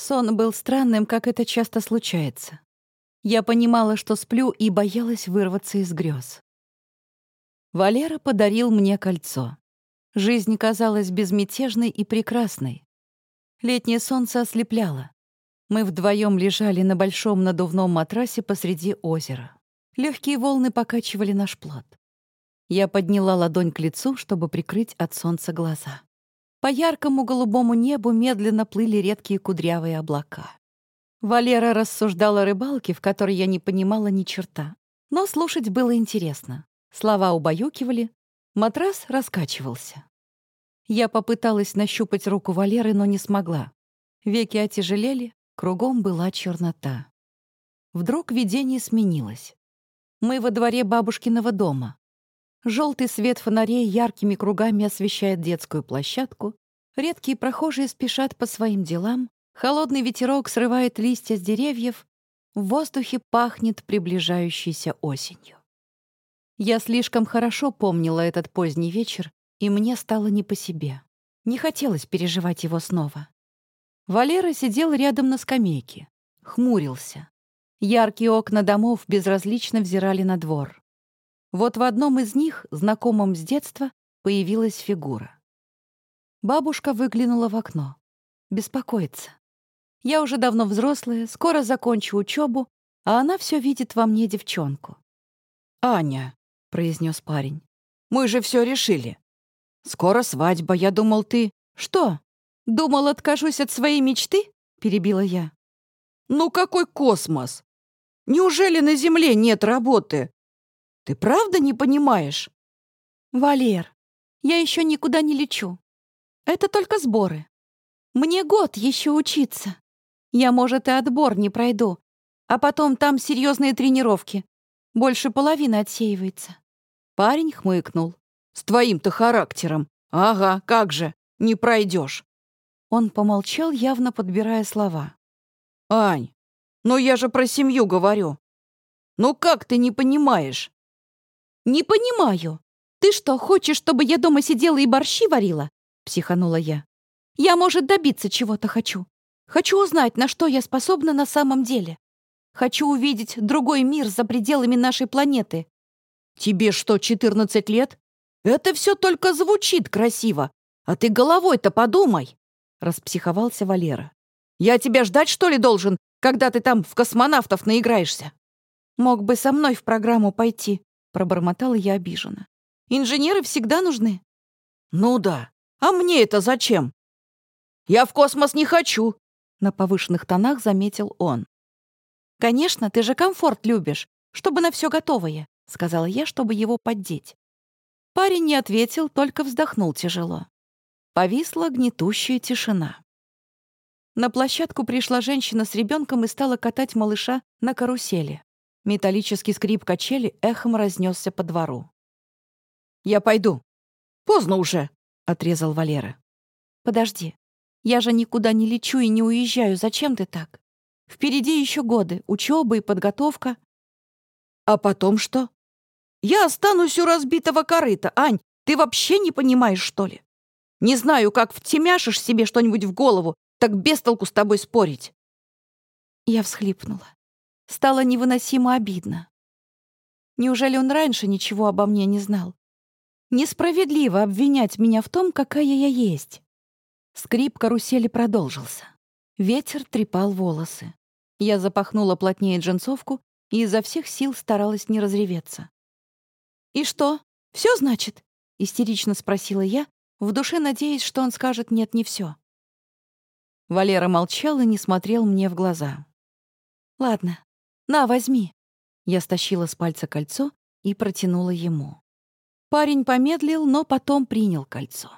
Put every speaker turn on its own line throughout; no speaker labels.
Сон был странным, как это часто случается. Я понимала, что сплю, и боялась вырваться из грез. Валера подарил мне кольцо. Жизнь казалась безмятежной и прекрасной. Летнее солнце ослепляло. Мы вдвоем лежали на большом надувном матрасе посреди озера. Легкие волны покачивали наш плод. Я подняла ладонь к лицу, чтобы прикрыть от солнца глаза. По яркому голубому небу медленно плыли редкие кудрявые облака. Валера рассуждала о рыбалке, в которой я не понимала ни черта. Но слушать было интересно. Слова убаюкивали, матрас раскачивался. Я попыталась нащупать руку Валеры, но не смогла. Веки отяжелели, кругом была чернота. Вдруг видение сменилось. Мы во дворе бабушкиного дома. Желтый свет фонарей яркими кругами освещает детскую площадку. Редкие прохожие спешат по своим делам. Холодный ветерок срывает листья с деревьев. В воздухе пахнет приближающейся осенью. Я слишком хорошо помнила этот поздний вечер, и мне стало не по себе. Не хотелось переживать его снова. Валера сидел рядом на скамейке. Хмурился. Яркие окна домов безразлично взирали на двор. Вот в одном из них, знакомом с детства, появилась фигура. Бабушка выглянула в окно. Беспокоится. Я уже давно взрослая, скоро закончу учебу, а она все видит во мне девчонку.
«Аня», — произнес парень, — «мы же все решили. Скоро свадьба, я думал, ты...»
«Что? Думал, откажусь от своей мечты?» — перебила я.
«Ну какой космос? Неужели на Земле нет работы? Ты правда не понимаешь?
Валер, я еще никуда не лечу. Это только сборы. Мне год еще учиться. Я, может, и отбор не пройду. А потом там серьезные тренировки. Больше половины отсеивается.
Парень хмыкнул. С твоим-то характером. Ага, как же, не пройдешь.
Он помолчал, явно подбирая слова.
Ань, ну я же про семью говорю. Ну как ты не понимаешь?
«Не понимаю. Ты что, хочешь, чтобы я дома сидела и борщи варила?» — психанула я. «Я, может, добиться чего-то хочу. Хочу узнать, на что я способна на самом деле. Хочу увидеть другой мир за пределами нашей планеты».
«Тебе что, 14 лет? Это все только звучит красиво. А ты головой-то подумай!» — распсиховался Валера. «Я тебя ждать, что ли, должен, когда ты там в космонавтов наиграешься?»
«Мог бы со мной в программу пойти», Пробормотала я обиженно. «Инженеры всегда нужны».
«Ну да. А мне это зачем? Я в космос не хочу!» На повышенных тонах заметил он.
«Конечно, ты же комфорт любишь, чтобы на все готовое», — сказала я, чтобы его поддеть. Парень не ответил, только вздохнул тяжело. Повисла гнетущая тишина. На площадку пришла женщина с ребенком и стала катать малыша на карусели. Металлический скрип качели эхом разнесся по двору.
«Я пойду. Поздно уже», — отрезал Валера.
«Подожди. Я же никуда не лечу и не уезжаю. Зачем ты так? Впереди еще годы, учеба и подготовка».
«А потом что?» «Я останусь у разбитого корыта. Ань, ты вообще не понимаешь, что ли? Не знаю, как втемяшишь себе что-нибудь в голову, так без толку с тобой спорить».
Я всхлипнула. Стало невыносимо обидно. Неужели он раньше ничего обо мне не знал? Несправедливо обвинять меня в том, какая я есть. Скрип карусели продолжился. Ветер трепал волосы. Я запахнула плотнее джинсовку и изо всех сил старалась не разреветься. «И что? Все значит?» — истерично спросила я, в душе надеясь, что он скажет «нет, не все. Валера молчал и не смотрел мне в глаза. «Ладно, «На, возьми». Я стащила с пальца кольцо и протянула ему. Парень помедлил, но потом принял кольцо.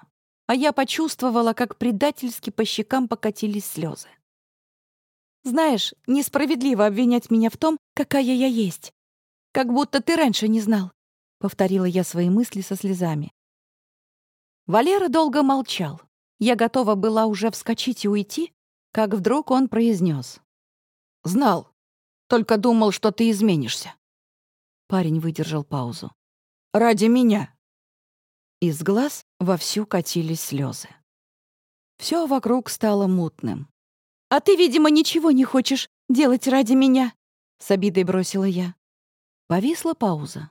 А я почувствовала, как предательски по щекам покатились слезы. «Знаешь, несправедливо обвинять меня в том, какая я есть. Как будто ты раньше не знал», — повторила я свои мысли со слезами. Валера долго молчал. Я готова была уже вскочить и уйти, как вдруг он произнес:
«Знал. Только думал, что ты изменишься».
Парень выдержал паузу.
«Ради меня».
Из глаз вовсю катились слезы. Все вокруг стало мутным. А ты, видимо, ничего не хочешь делать ради меня», — с обидой бросила я. Повисла пауза.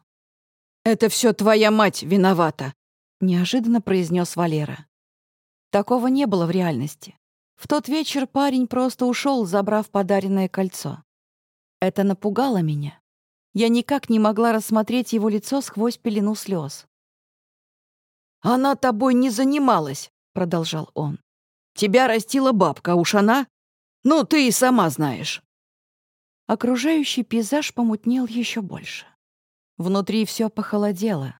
«Это все твоя мать виновата», —
неожиданно произнес Валера. Такого не было в реальности. В тот вечер парень просто ушел, забрав подаренное кольцо. Это напугало меня. Я никак не могла рассмотреть его лицо сквозь пелену слез.
«Она тобой не занималась», — продолжал он. «Тебя растила бабка, уж она... Ну, ты и сама знаешь».
Окружающий пейзаж помутнел еще больше. Внутри все похолодело.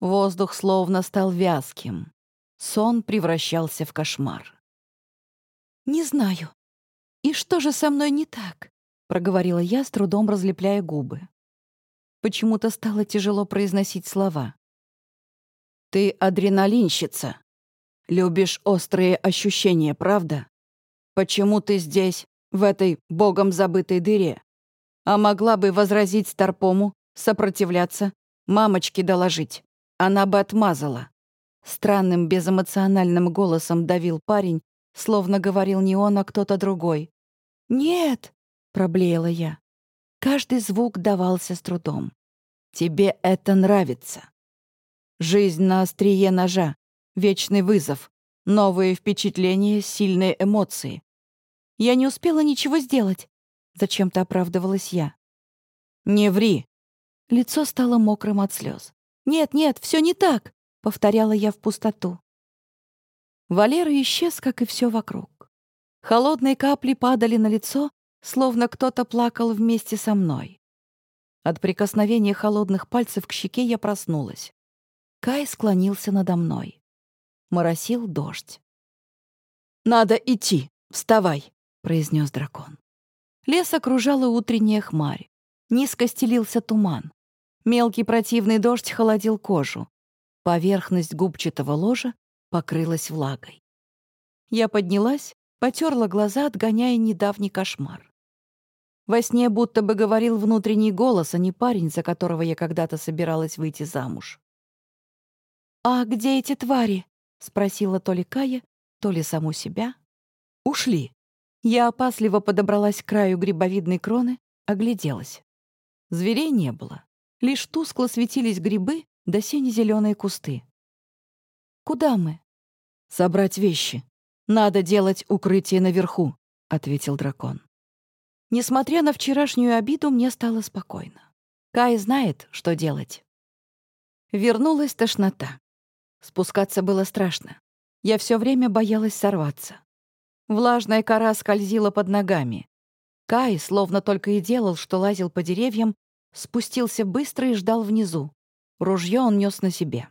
Воздух словно стал вязким. Сон превращался в кошмар. «Не знаю. И что же со мной не так?» — проговорила я, с трудом разлепляя губы. Почему-то стало тяжело произносить слова.
«Ты адреналинщица. Любишь острые ощущения, правда? Почему ты здесь, в этой богом забытой дыре? А могла бы возразить Старпому, сопротивляться, мамочке доложить. Она бы отмазала. Странным безэмоциональным голосом давил парень, словно говорил не он, а кто-то другой.
«Нет!» — проблеяла я. Каждый звук давался с трудом.
«Тебе это нравится. Жизнь на острие ножа, вечный вызов, новые впечатления, сильные эмоции.
Я не успела ничего сделать. Зачем-то оправдывалась я.
«Не ври!»
Лицо стало мокрым от слез. «Нет, нет, все не так!» — повторяла я в пустоту. Валера исчез, как и все вокруг. Холодные капли падали на лицо, словно кто-то плакал вместе со мной. От прикосновения холодных пальцев к щеке я проснулась. Кай склонился надо мной. Моросил дождь.
«Надо идти, вставай», — произнес дракон.
Лес окружала утренняя хмарь. Низко стелился туман. Мелкий противный дождь холодил кожу. Поверхность губчатого ложа покрылась влагой. Я поднялась, потерла глаза, отгоняя недавний кошмар. Во сне будто бы говорил внутренний голос, а не парень, за которого я когда-то собиралась выйти замуж. «А где эти твари?» — спросила то ли Кая, то ли саму себя. «Ушли», я опасливо подобралась к краю грибовидной кроны, огляделась. Зверей не было. Лишь тускло светились грибы да сине-зеленые кусты. «Куда мы?»
«Собрать вещи. Надо делать укрытие наверху», — ответил дракон.
Несмотря на вчерашнюю обиду, мне стало спокойно. Кай знает, что делать. Вернулась тошнота. Спускаться было страшно. Я все время боялась сорваться. Влажная кора скользила под ногами. Кай, словно только и делал, что лазил по деревьям, спустился быстро и ждал внизу. Ружье он нес на себе.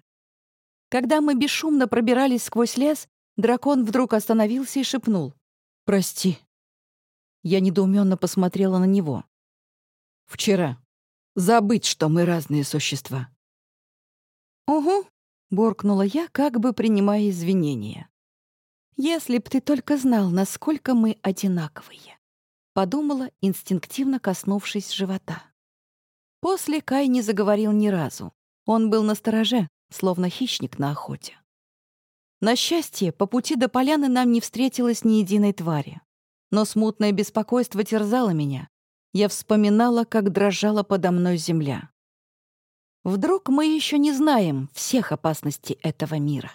Когда мы бесшумно пробирались сквозь лес, дракон вдруг остановился и шепнул.
«Прости».
Я недоуменно посмотрела на него.
«Вчера. Забыть, что мы разные существа».
«Угу», — буркнула я, как бы принимая извинения. «Если б ты только знал, насколько мы одинаковые», — подумала, инстинктивно коснувшись живота. После Кай не заговорил ни разу. Он был на стороже, словно хищник на охоте. На счастье, по пути до поляны нам не встретилось ни единой твари. Но смутное беспокойство терзало меня. Я вспоминала, как дрожала подо мной земля. Вдруг мы еще не знаем всех опасностей этого мира.